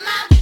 my